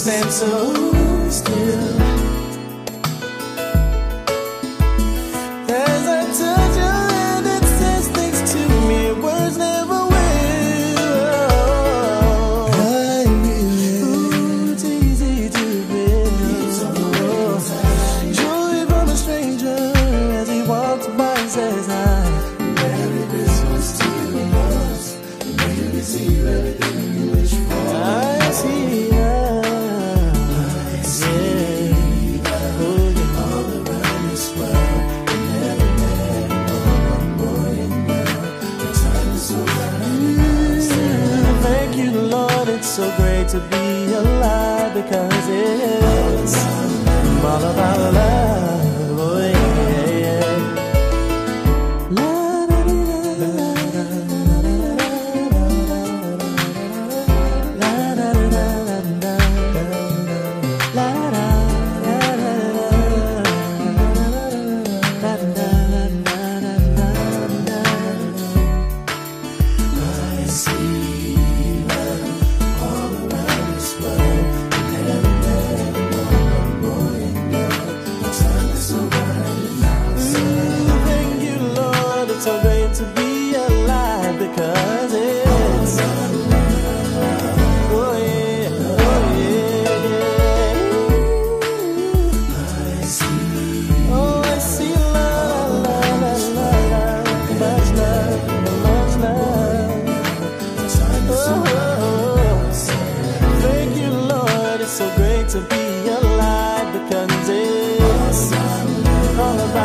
stand so still. to be alive because it's all about love.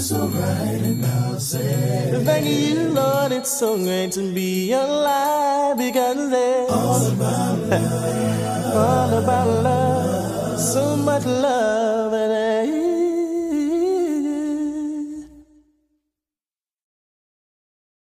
So right, and I'll say, Thank you, Lord, it's so great to be alive because it's all about love. all about love. So much love and